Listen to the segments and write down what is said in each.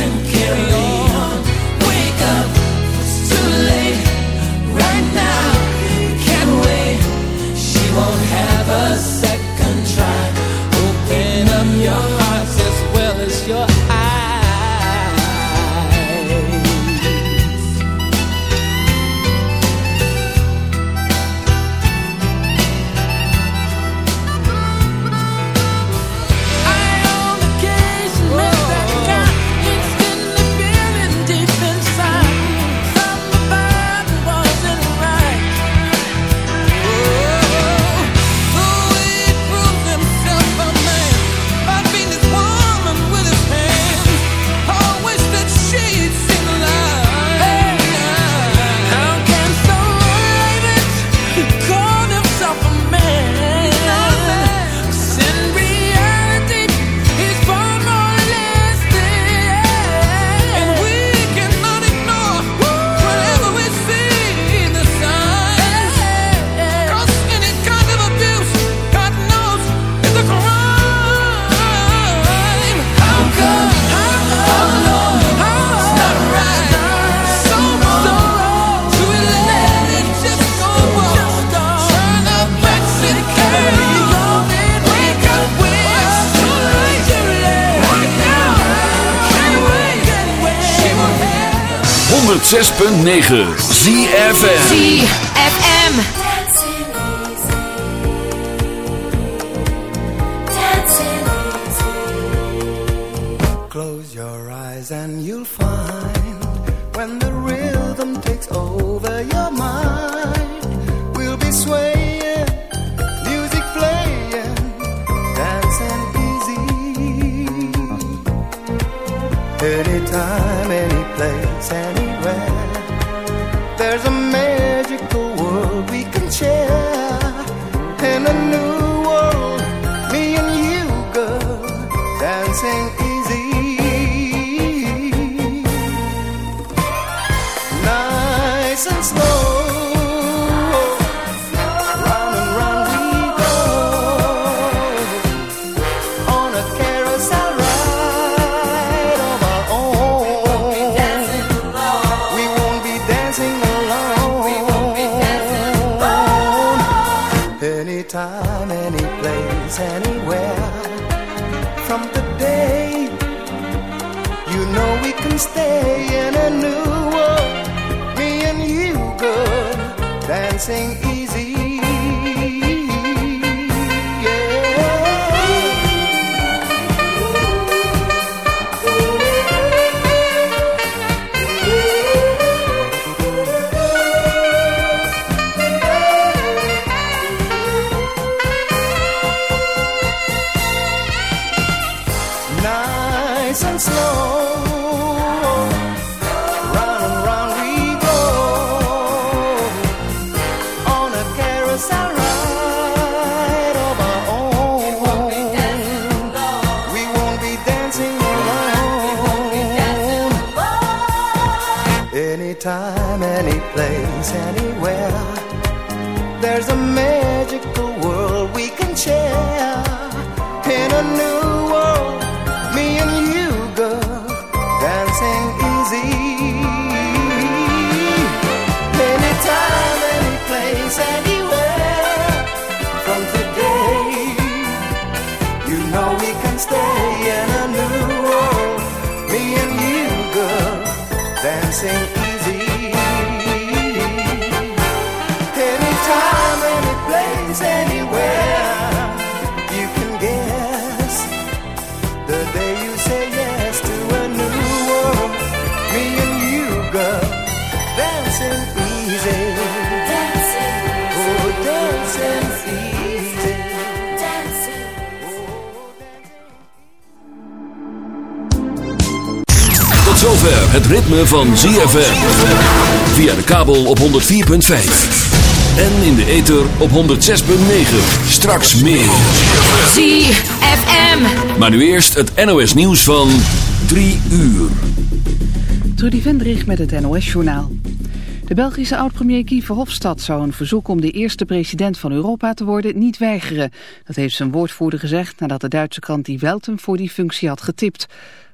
and carry 106.9 ZFM ZFM Close your eyes and you'll find when the rhythm takes over your mind, we'll be swaying, music playing, dancing easy. Anytime, any het ritme van ZFM Via de kabel op 104.5 En in de ether op 106.9 Straks meer ZFM Maar nu eerst het NOS nieuws van 3 uur Trudy Vendrich met het NOS-journaal. De Belgische oud-premier Guy Verhofstadt zou een verzoek om de eerste president van Europa te worden niet weigeren. Dat heeft zijn woordvoerder gezegd nadat de Duitse krant Die Welt hem voor die functie had getipt.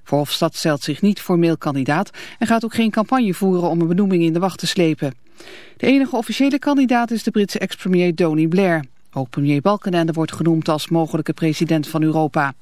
Verhofstadt stelt zich niet formeel kandidaat en gaat ook geen campagne voeren om een benoeming in de wacht te slepen. De enige officiële kandidaat is de Britse ex-premier Tony Blair. Ook premier Balkenende wordt genoemd als mogelijke president van Europa.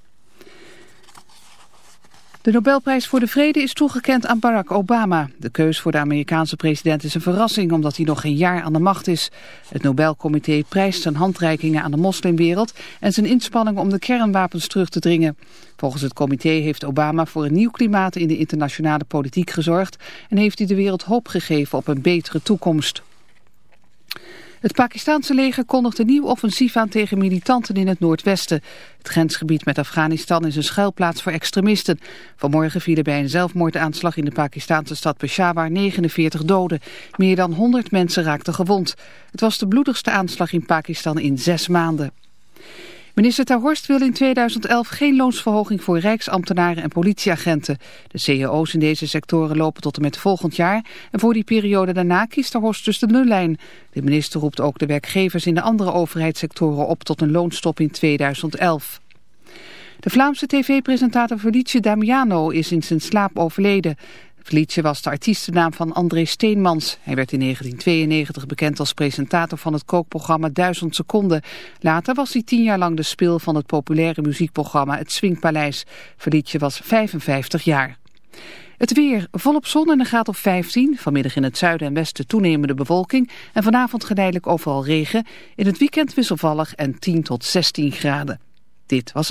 De Nobelprijs voor de Vrede is toegekend aan Barack Obama. De keus voor de Amerikaanse president is een verrassing omdat hij nog geen jaar aan de macht is. Het Nobelcomité prijst zijn handreikingen aan de moslimwereld en zijn inspanningen om de kernwapens terug te dringen. Volgens het comité heeft Obama voor een nieuw klimaat in de internationale politiek gezorgd en heeft hij de wereld hoop gegeven op een betere toekomst. Het Pakistanse leger kondigt een nieuw offensief aan tegen militanten in het noordwesten. Het grensgebied met Afghanistan is een schuilplaats voor extremisten. Vanmorgen vielen bij een zelfmoordaanslag in de Pakistanse stad Peshawar 49 doden. Meer dan 100 mensen raakten gewond. Het was de bloedigste aanslag in Pakistan in zes maanden. Minister Terhorst wil in 2011 geen loonsverhoging voor rijksambtenaren en politieagenten. De CEO's in deze sectoren lopen tot en met volgend jaar. En voor die periode daarna kiest Terhorst dus de nullijn. De minister roept ook de werkgevers in de andere overheidssectoren op tot een loonstop in 2011. De Vlaamse tv-presentator Felice Damiano is in zijn slaap overleden. Felice was de artiestennaam van André Steenmans. Hij werd in 1992 bekend als presentator van het kookprogramma Duizend Seconden. Later was hij tien jaar lang de speel van het populaire muziekprogramma Het Swingpaleis. Felice was 55 jaar. Het weer, volop zon en een graad of 15. Vanmiddag in het zuiden en westen toenemende bewolking. En vanavond geleidelijk overal regen. In het weekend wisselvallig en 10 tot 16 graden. Dit was...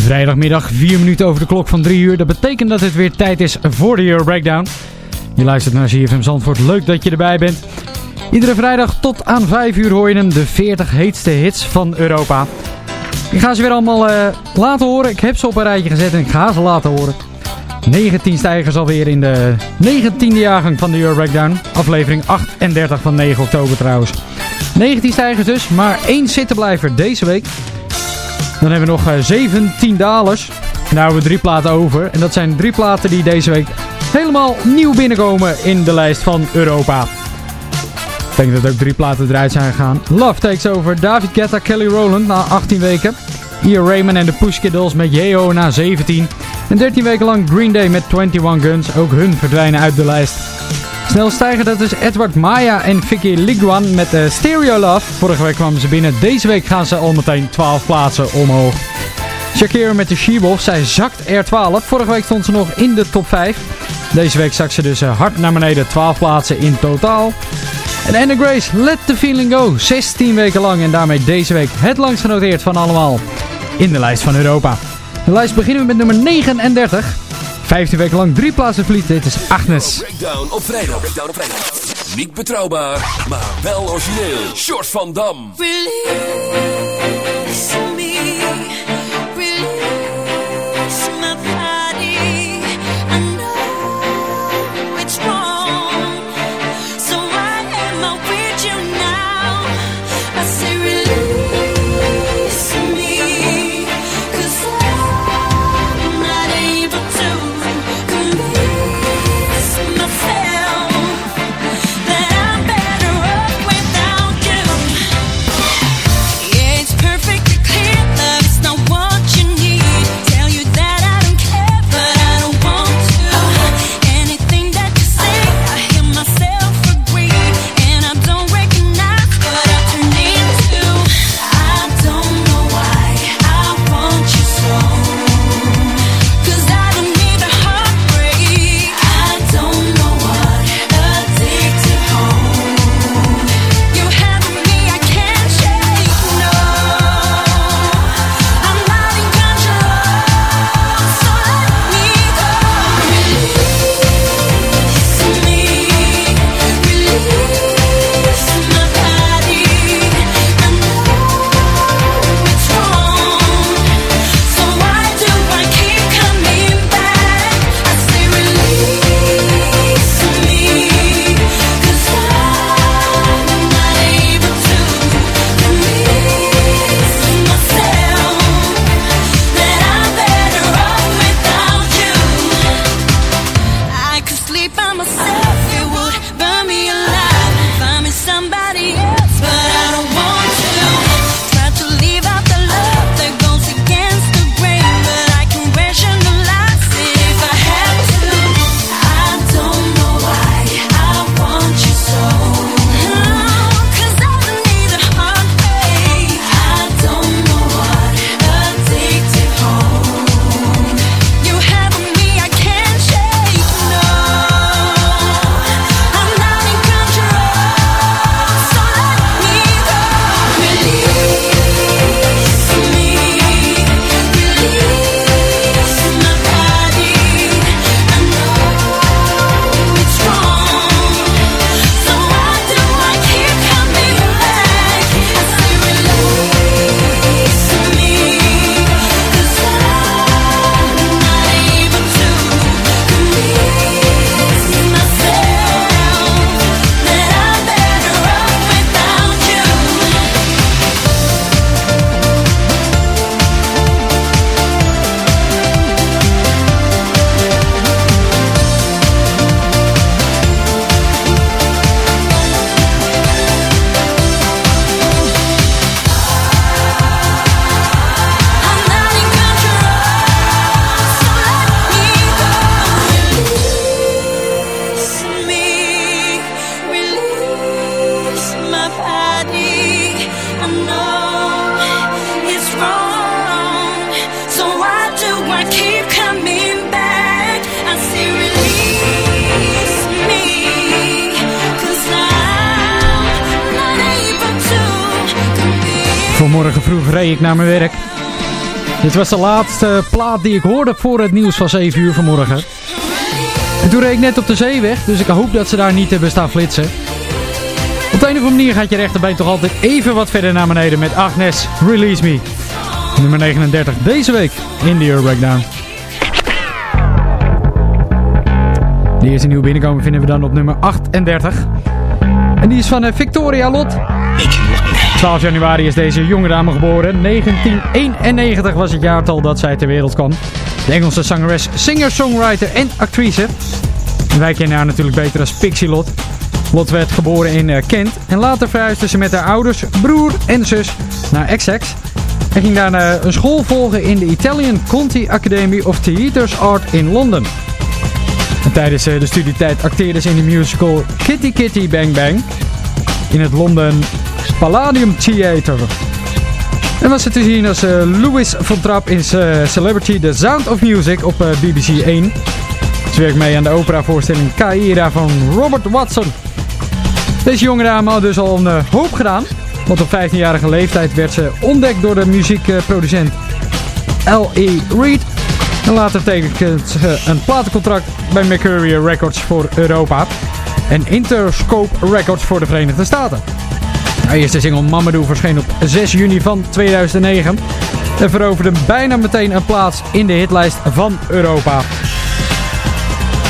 Vrijdagmiddag, 4 minuten over de klok van 3 uur. Dat betekent dat het weer tijd is voor de Euro Breakdown. Je luistert naar ZFM Zandvoort. Leuk dat je erbij bent. Iedere vrijdag tot aan 5 uur hoor je hem. De 40 heetste hits van Europa. Ik ga ze weer allemaal uh, laten horen. Ik heb ze op een rijtje gezet en ik ga ze laten horen. 19 stijgers alweer in de 19e jaargang van de Euro Breakdown. Aflevering 38 van 9 oktober trouwens. 19 stijgers dus, maar één zittenblijver deze week. Dan hebben we nog uh, 17 dalers. En daar hebben we drie platen over. En dat zijn drie platen die deze week helemaal nieuw binnenkomen in de lijst van Europa. Ik denk dat ook drie platen eruit zijn gegaan. Love Takes Over, David Guetta, Kelly Rowland na 18 weken. Ian Raymond en de Push Dolls met Yeo na 17. En 13 weken lang Green Day met 21 Guns. Ook hun verdwijnen uit de lijst. Snel stijgen, dat is Edward Maya en Vicky Liguan met uh, Stereo Love. Vorige week kwamen ze binnen. Deze week gaan ze al meteen 12 plaatsen omhoog. Shakira met de She-Wolf, zij zakt er 12. Vorige week stond ze nog in de top 5. Deze week zakt ze dus uh, hard naar beneden. 12 plaatsen in totaal. En Anna Grace, Let the Feeling Go. 16 weken lang en daarmee deze week het langst genoteerd van allemaal. In de lijst van Europa. De lijst beginnen we met nummer 39. 15 weken lang drie plaatsen verlies. Dit is Agnes. Breakdown op vrijdag. Breakdown op vrijdag. Niet betrouwbaar, maar wel origineel. Short van Dam. Release ik naar mijn werk. Dit was de laatste plaat die ik hoorde voor het nieuws van 7 uur vanmorgen. En toen reed ik net op de zeeweg, dus ik hoop dat ze daar niet hebben staan flitsen. Op de een of andere manier gaat je rechterbeen toch altijd even wat verder naar beneden met Agnes Release Me. Nummer 39 deze week in de Euro Breakdown. De eerste nieuwe binnenkomen vinden we dan op nummer 38. En die is van eh, Victoria Lot. 12 januari is deze jonge dame geboren. 1991 was het jaartal dat zij ter wereld kwam. De Engelse zangeres, singer, songwriter en actrice. Wij kennen haar natuurlijk beter als Pixie Lot. Lot werd geboren in eh, Kent en later verhuisde ze met haar ouders, broer en zus naar Essex. En ging daarna een school volgen in de Italian Conti Academy of Theatres Art in Londen. En tijdens eh, de studietijd acteerde ze in de musical Kitty Kitty Bang Bang in het London Palladium Theatre. En was ze te zien als eh, Louis von Trapp in eh, Celebrity The Sound of Music op eh, BBC 1. Ze werkt mee aan de operavoorstelling Caira van Robert Watson. Deze jonge dame had dus al een hoop gedaan. Want op 15-jarige leeftijd werd ze ontdekt door de muziekproducent L.E. Reid. En later tekent ze een platencontract bij Mercury Records voor Europa. En Interscope Records voor de Verenigde Staten. De eerste single Mamadou verscheen op 6 juni van 2009. En veroverde bijna meteen een plaats in de hitlijst van Europa.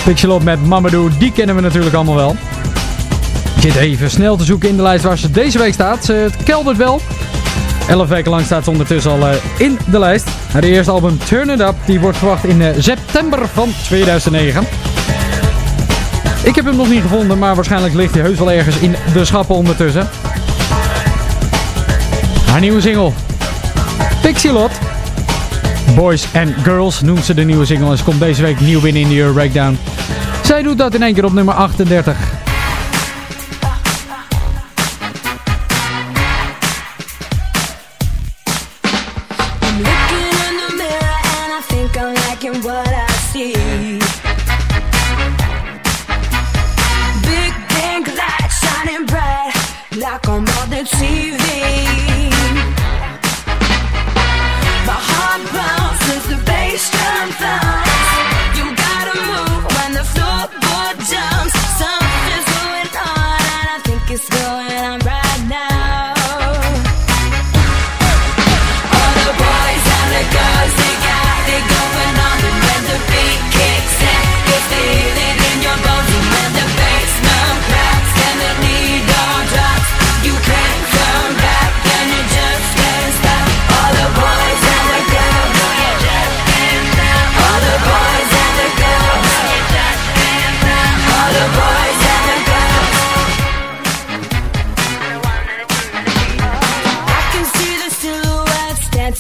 Pixelop met Mamadou, die kennen we natuurlijk allemaal wel. Ik zit even snel te zoeken in de lijst waar ze deze week staat. Het keldert wel. 11 weken lang staat ze ondertussen al eh, in de lijst. De eerste album Turn It Up die wordt verwacht in eh, september van 2009. Ik heb hem nog niet gevonden, maar waarschijnlijk ligt hij heus wel ergens in de schappen ondertussen. Nieuwe single. Pixie Boys and Girls noemt ze de nieuwe single en ze komt deze week nieuw binnen in de Euro Breakdown. Zij doet dat in één keer op nummer 38.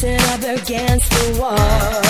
bouncing up against the wall.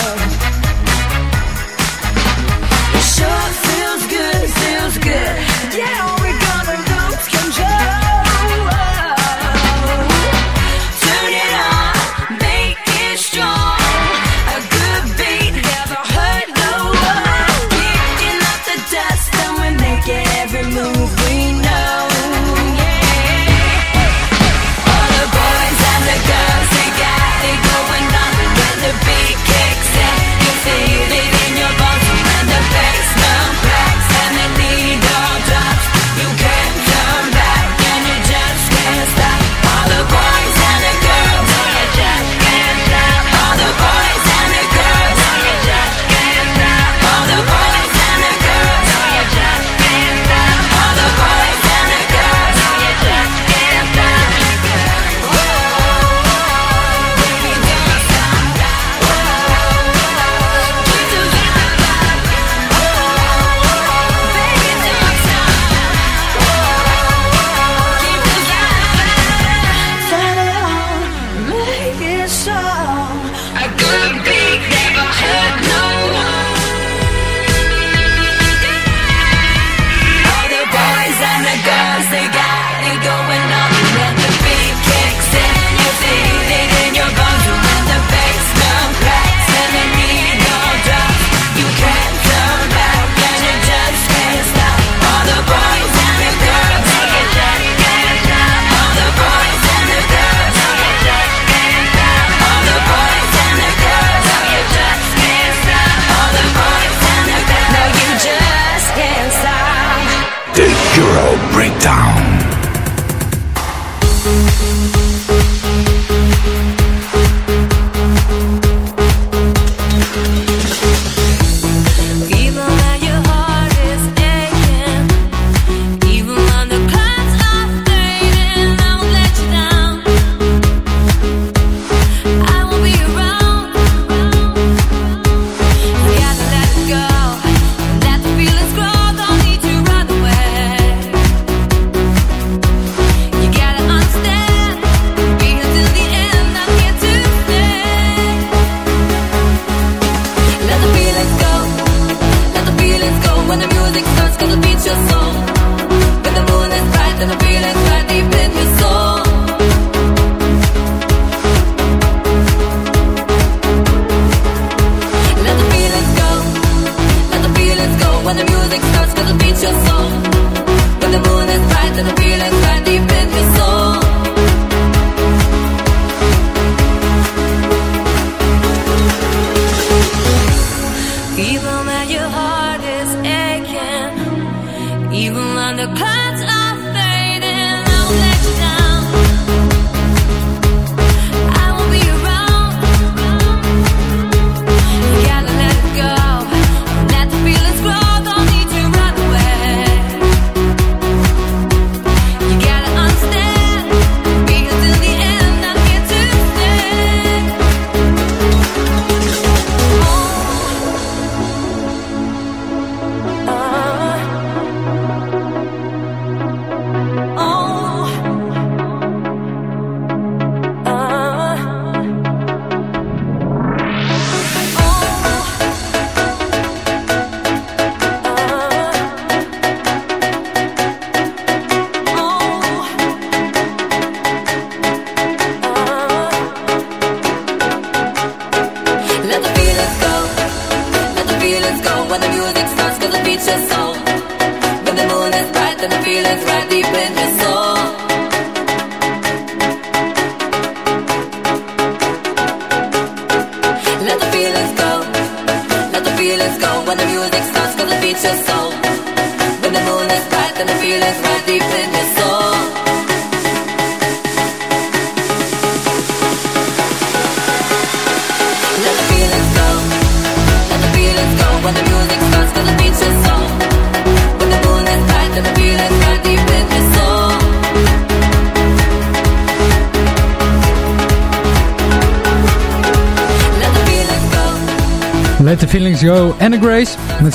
breakdown.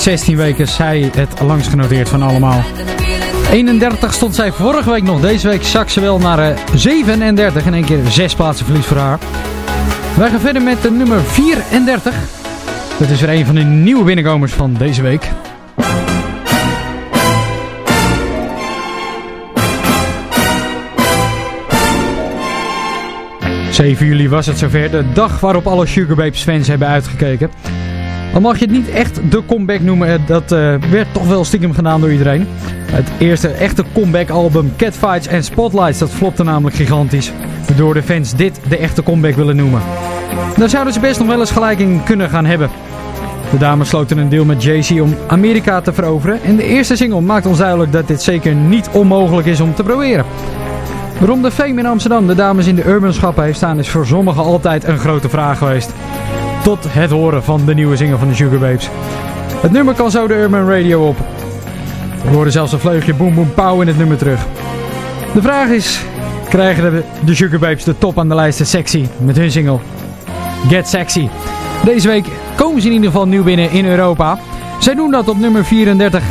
16 weken zij het langst genoteerd van allemaal. Let the feelings 31 stond zij vorige week nog. Deze week zak ze wel naar eh, 37. In één keer zes plaatsen verlies voor haar. Wij gaan verder met de nummer 34. Dat is weer een van de nieuwe binnenkomers van deze week. ...7 juli was het zover, de dag waarop alle Sugar Babes fans hebben uitgekeken. Dan mag je het niet echt de comeback noemen, eh, dat eh, werd toch wel stiekem gedaan door iedereen. Het eerste echte comeback album Catfights en Spotlights, dat flopte namelijk gigantisch. Waardoor de fans dit de echte comeback willen noemen. Daar zouden ze best nog wel eens gelijk in kunnen gaan hebben. De dames sloten een deal met Jay-Z om Amerika te veroveren. En de eerste single maakt ons duidelijk dat dit zeker niet onmogelijk is om te proberen. Waarom de fame in Amsterdam de dames in de urbanschappen heeft staan is voor sommigen altijd een grote vraag geweest. Tot het horen van de nieuwe single van de Sugar Babes. Het nummer kan zo de Urban Radio op. We horen zelfs een vleugje boom boom pow in het nummer terug. De vraag is, krijgen de, de Sugar Babes de top aan de lijst sexy met hun single Get Sexy. Deze week komen ze in ieder geval nieuw binnen in Europa. Zij doen dat op nummer 34.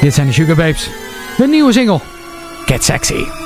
Dit zijn de Sugar Babes. Hun nieuwe single Get Sexy.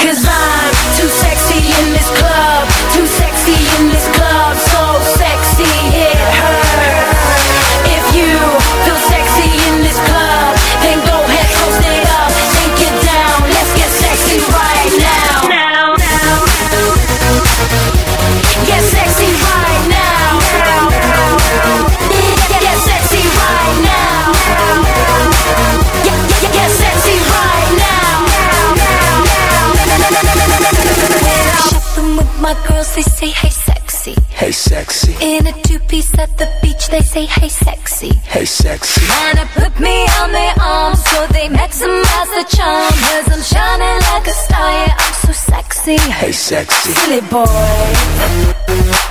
Cause I'm too sexy in this club, too sexy in this club, so sexy it hurts. If you feel sexy in this club, they say, hey, sexy. Hey, sexy. In a two piece at the beach, they say, hey, sexy. Hey, sexy. And to put me on their arms so they maximize the charm. Cause I'm shining like a star, yeah, I'm so sexy. Hey, sexy. Silly boy,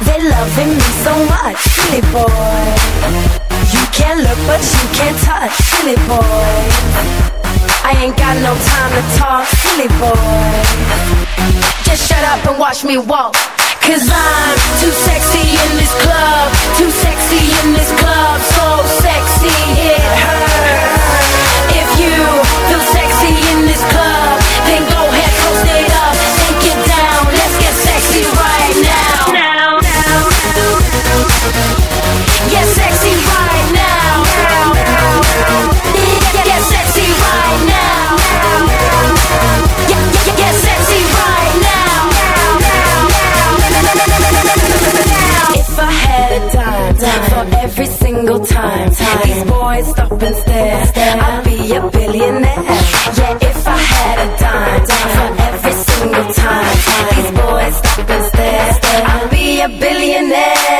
they loving me so much. Silly boy, you can't look but you can't touch. Silly boy, I ain't got no time to talk. Silly boy, just shut up and watch me walk. Cause I'm too sexy in this club, too sexy in this club, so sexy it hurts. single time. time. These boys stop and stare. I'd be a billionaire. Yeah, if I had a dime for every single time. These boys stop and stare. I'd be a billionaire.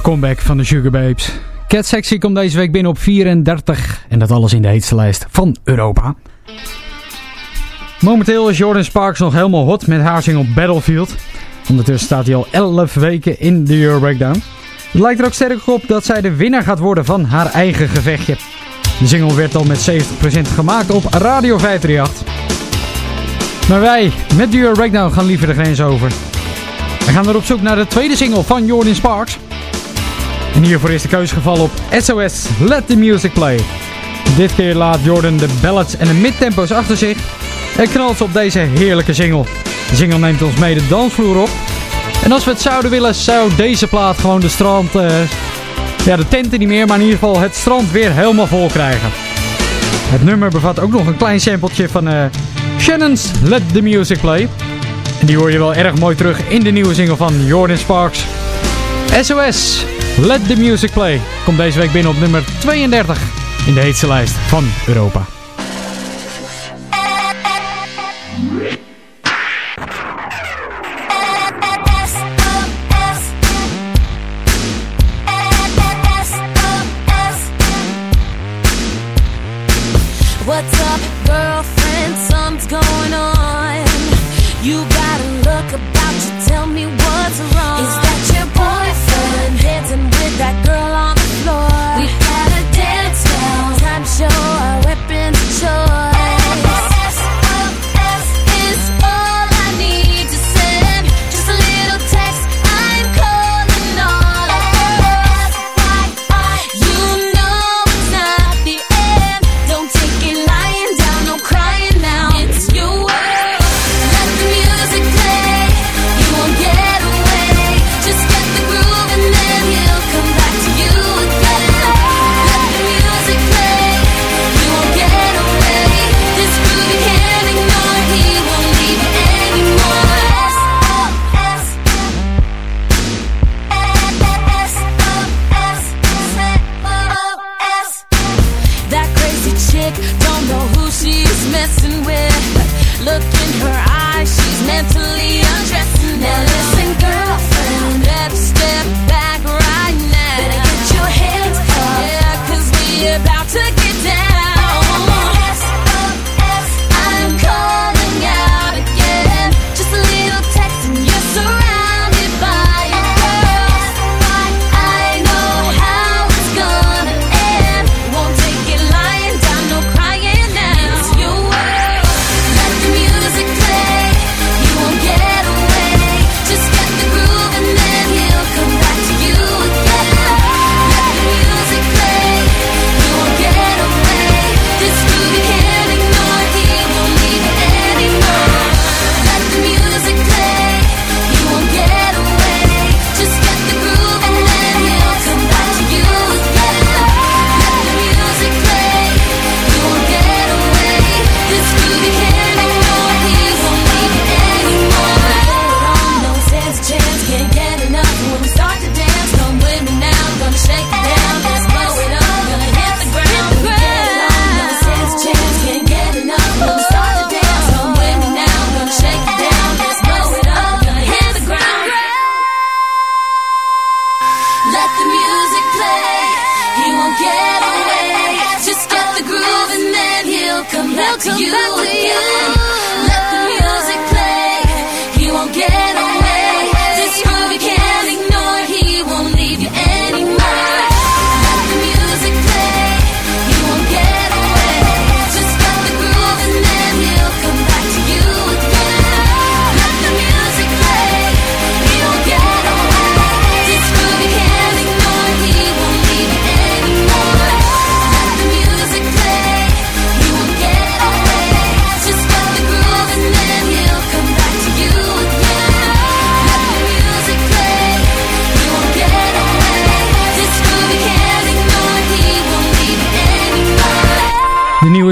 Comeback van de Sugar Babes. Cat Sexy komt deze week binnen op 34 en dat alles in de heetste lijst van Europa. Momenteel is Jordan Sparks nog helemaal hot met haar single Battlefield. Ondertussen staat hij al 11 weken in de Euro Breakdown. Het lijkt er ook sterk op dat zij de winnaar gaat worden van haar eigen gevechtje. De single werd al met 70% gemaakt op Radio 538. Maar wij, met de Euro Breakdown, gaan liever de grens over. We gaan weer op zoek naar de tweede single van Jordan Sparks. En hiervoor is de keuze gevallen op SOS Let The Music Play. Dit keer laat Jordan de ballads en de midtempo's achter zich en knalt ze op deze heerlijke single. De single neemt ons mee de dansvloer op. En als we het zouden willen, zou deze plaat gewoon de strand... Uh, ja, de tenten niet meer, maar in ieder geval het strand weer helemaal vol krijgen. Het nummer bevat ook nog een klein sampletje van uh, Shannon's Let The Music Play. En die hoor je wel erg mooi terug in de nieuwe single van Jordan Sparks. SOS, Let The Music Play. Komt deze week binnen op nummer 32 in de heetste lijst van Europa.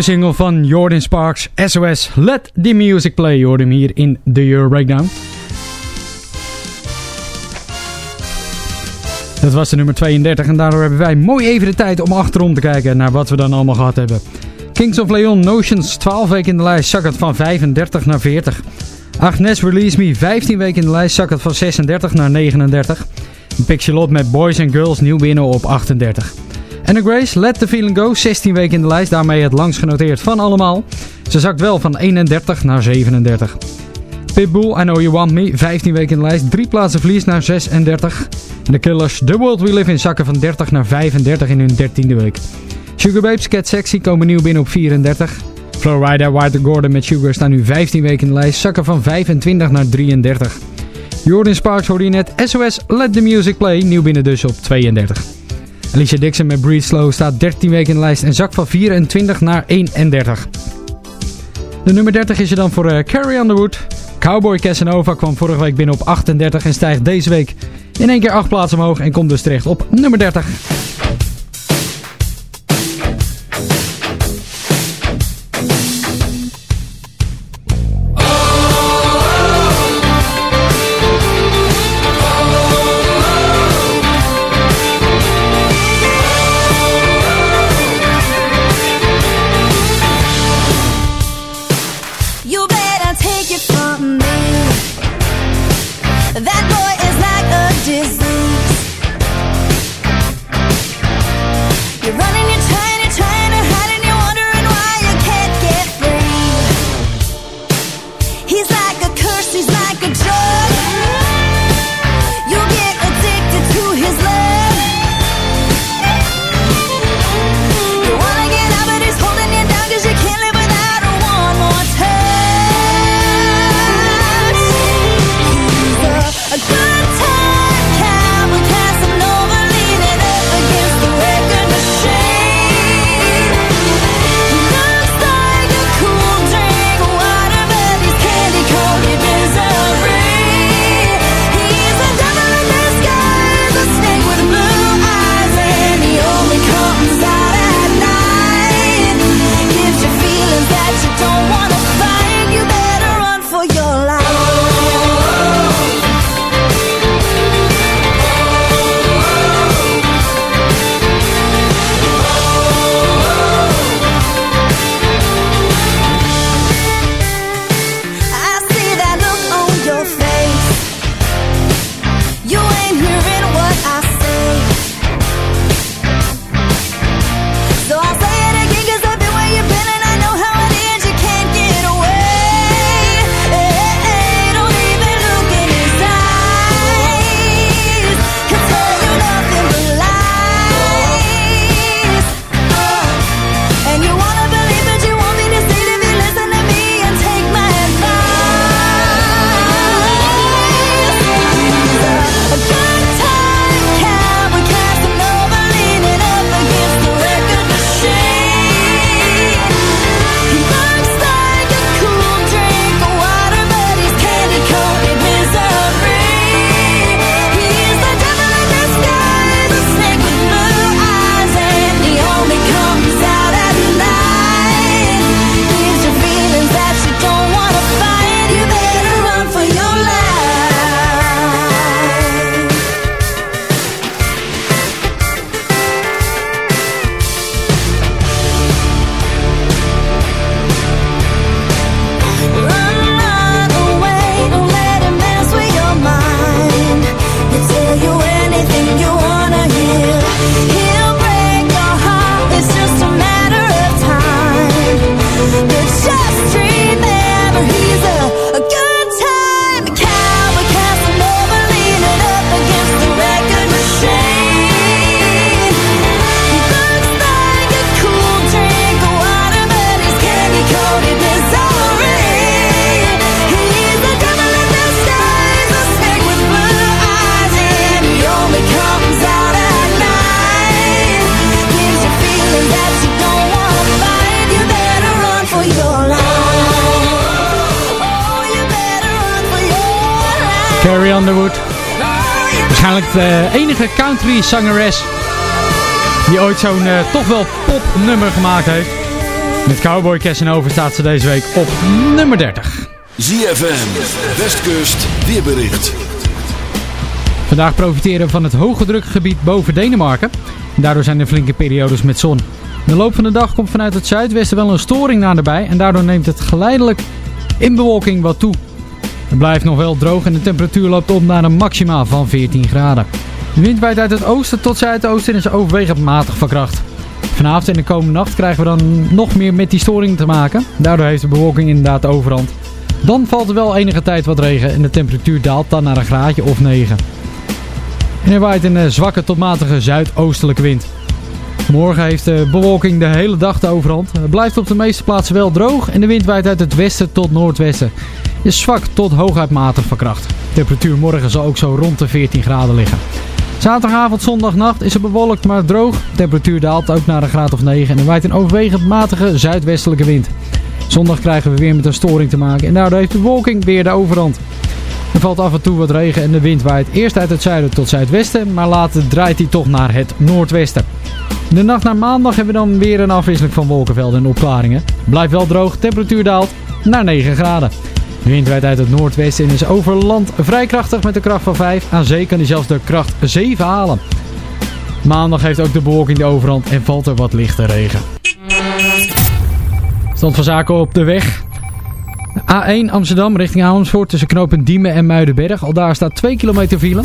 Single van Jordan Sparks, SOS Let The Music Play. Je hoort hem hier in de Euro Breakdown. Dat was de nummer 32 en daardoor hebben wij mooi even de tijd om achterom te kijken naar wat we dan allemaal gehad hebben. Kings of Leon Notions, 12 weken in de lijst, zak van 35 naar 40. Agnes Release Me, 15 weken in de lijst, zak het van 36 naar 39. Pixie Lot met Boys and Girls nieuw binnen op 38. Anna Grace, Let the Feeling Go, 16 weken in de lijst, daarmee het langst genoteerd van allemaal. Ze zakt wel van 31 naar 37. Pitbull, I Know You Want Me, 15 weken in de lijst, drie plaatsen verlies naar 36. En de Killers, The World We Live In, zakken van 30 naar 35 in hun 13e week. Sugar Babes, Cat Sexy komen nieuw binnen op 34. Florida, White Gordon met Sugar staan nu 15 weken in de lijst, zakken van 25 naar 33. Jordan Sparks hoorde net, SOS Let The Music Play, nieuw binnen dus op 32. Alicia Dixon met Breathe Slow staat 13 weken in de lijst en zakt van 24 naar 31. De nummer 30 is er dan voor uh, Carrie Underwood. Cowboy Casanova kwam vorige week binnen op 38 en stijgt deze week in één keer 8 plaatsen omhoog en komt dus terecht op nummer 30. Waarschijnlijk de enige country zangeres die ooit zo'n eh, toch wel popnummer gemaakt heeft. Met Cowboy Casanova staat ze deze week op nummer 30. ZFM, Westkust, weerbericht. Vandaag profiteren we van het hoge drukgebied boven Denemarken. Daardoor zijn er flinke periodes met zon. In de loop van de dag komt vanuit het zuidwesten wel een storing naderbij en daardoor neemt het geleidelijk in bewolking wat toe. Het blijft nog wel droog en de temperatuur loopt op naar een maxima van 14 graden. De wind waait uit het oosten tot zuidoosten en is overwegend matig van kracht. Vanavond en de komende nacht krijgen we dan nog meer met die storing te maken. Daardoor heeft de bewolking inderdaad de overhand. Dan valt er wel enige tijd wat regen en de temperatuur daalt dan naar een graadje of 9. En er waait een eh, zwakke tot matige zuidoostelijke wind. Morgen heeft de bewolking de hele dag de overhand. Het blijft op de meeste plaatsen wel droog en de wind waait uit het westen tot noordwesten. Is zwak tot hooguit matig van kracht. De temperatuur morgen zal ook zo rond de 14 graden liggen. Zaterdagavond, zondagnacht is het bewolkt maar droog. Temperatuur daalt ook naar een graad of 9 en er waait een overwegend matige zuidwestelijke wind. Zondag krijgen we weer met een storing te maken en daardoor heeft de bewolking weer de overhand. Er valt af en toe wat regen en de wind waait eerst uit het zuiden tot zuidwesten, maar later draait hij toch naar het noordwesten. De nacht naar maandag hebben we dan weer een afwisseling van wolkenvelden en opklaringen. Blijft wel droog, temperatuur daalt naar 9 graden. De wind waait uit het noordwesten en is over land vrij krachtig met de kracht van 5. Aan zee kan hij zelfs de kracht 7 halen. Maandag heeft ook de bewolking de overhand en valt er wat lichte regen. Stand van zaken op de weg. A1 Amsterdam richting Amersfoort tussen knooppunt Diemen en Muidenberg. Al daar staat 2 kilometer file.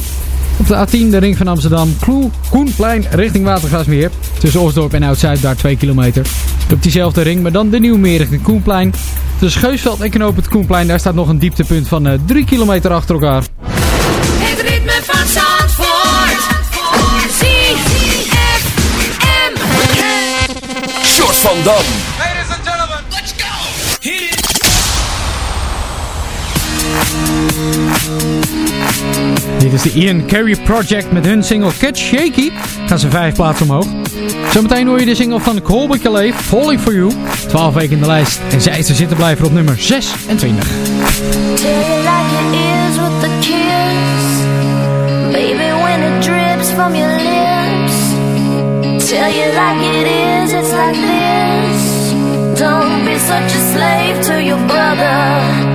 Op de A10 de ring van Amsterdam. Kloe, Koenplein richting Watergasmeer. Tussen Osdorp en Oud-Zuid daar 2 kilometer. Op diezelfde ring, maar dan de Nieuwmeer richting Koenplein. Tussen Geusveld en knooppunt Koenplein. Daar staat nog een dieptepunt van uh, 3 kilometer achter elkaar. Het ritme van Zandvoort. Short van Dam. Dit is de Ian Carey Project met hun single Catch Shaky. Gaan ze vijf plaatsen omhoog. Zometeen hoor je de single van Colby Calais, Falling For You. 12 weken in de lijst. En zij is de zittenblijver op nummer 26. Tell you like it is with the kiss Baby, when it drips from your lips Tell you like it is, it's like this Don't be such a slave to your brother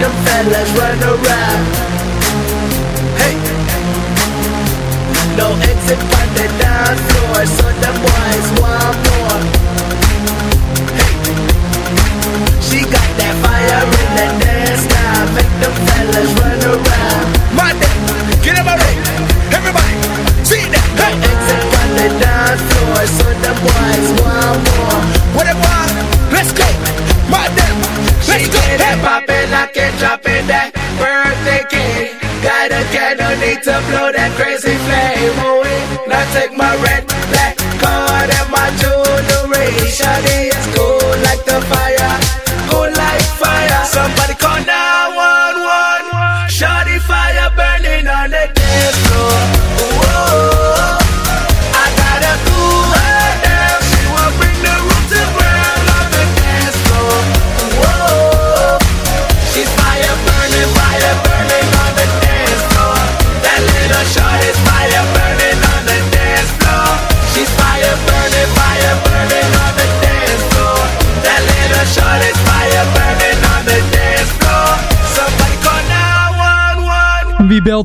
them fellas run around. Hey. No exit from the dance floor, so the boys want more. Hey. She got that fire in the dance now, make them fellas run around. My get up already, everybody, see that. Hey. No exit from the dance floor, so the boys want more. What it want? Let's go, my damn, let's she go. Get it poppin', lock it, drop it, that birthday cake. Got a candle, need to blow that crazy flame oh, away. Now take my red, black card and my jewelry. Shawty is cool like the fire,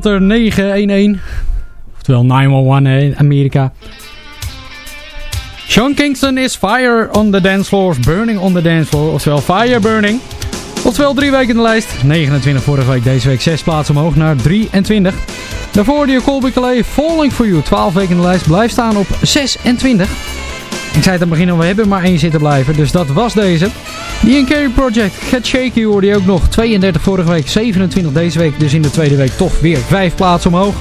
911. Wie belt er 911? Oftewel 911 in Amerika. Sean Kingston is Fire on the Dance Floor. Burning on the Dance Floor. Oftewel Fire Burning. Oftewel drie weken in de lijst. 29 vorige week, deze week 6 plaatsen omhoog naar 23. Daarvoor die Colby Calais Falling For You. 12 weken in de lijst. Blijft staan op 26. Ik zei het aan het begin al, we hebben maar één zitten blijven. Dus dat was deze. The Ian Carey Project, Get Shaky hoorde je ook nog. 32 vorige week, 27 deze week. Dus in de tweede week toch weer 5 plaatsen omhoog.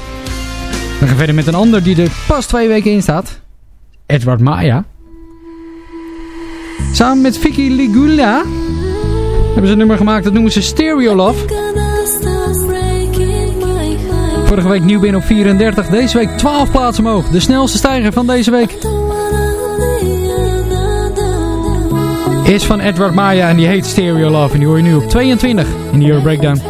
We gaan verder met een ander die er pas twee weken in staat. Edward Maya. Samen met Vicky Ligula hebben ze een nummer gemaakt, dat noemen ze Stereo Love. Vorige week nieuw binnen op 34, deze week 12 plaatsen omhoog. De snelste stijger van deze week is van Edward Maya en die heet Stereo Love. En die hoor je nu op 22 in de Euro Breakdown.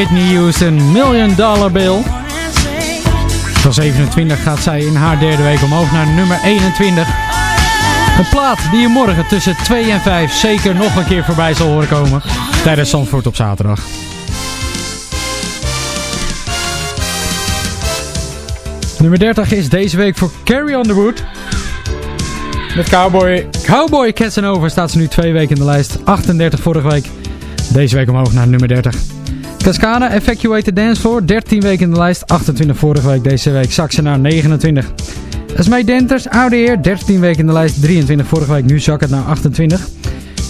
Whitney Houston, Million Dollar Bill. Van 27 gaat zij in haar derde week omhoog naar nummer 21. Een plaat die je morgen tussen 2 en 5 zeker nog een keer voorbij zal horen komen tijdens Zandvoort op zaterdag. Nummer 30 is deze week voor Carrie Underwood. Met Cowboy, Cowboy Casanova staat ze nu twee weken in de lijst. 38 vorige week. Deze week omhoog naar nummer 30. Cascana, Evacuated Dance Floor, 13 weken in de lijst. 28 vorige week, deze week zak ze naar 29. Esmee Denters, Oude Heer, 13 weken in de lijst. 23 vorige week, nu zak het naar 28.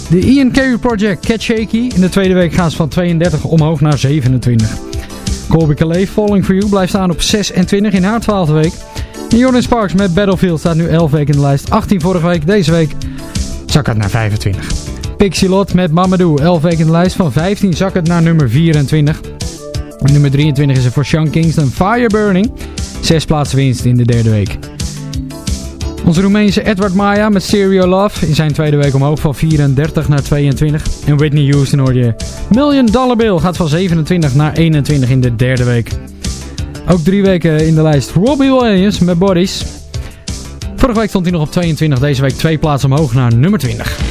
De Ian Carey Project, Cat Shaky. In de tweede week gaan ze van 32 omhoog naar 27. Colby Calais, Falling For You, blijft staan op 26 in haar 12e week. En Jordan Sparks met Battlefield staat nu 11 weken in de lijst. 18 vorige week, deze week zak het naar 25. Pixie Lot met Mamadou, 11 weken in de lijst. Van 15 zak het naar nummer 24. En nummer 23 is er voor Sean Kingston, Fire Burning. Zes plaatsen winst in de derde week. Onze Roemeense Edward Maya met Stereo Love in zijn tweede week omhoog van 34 naar 22. En Whitney Houston hoor je. Million Dollar Bill gaat van 27 naar 21 in de derde week. Ook drie weken in de lijst Robbie Williams met Bodies. Vorige week stond hij nog op 22, deze week twee plaatsen omhoog naar nummer 20.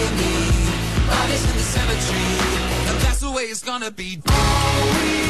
the me. Bodies in the cemetery, and that's the way it's gonna be. All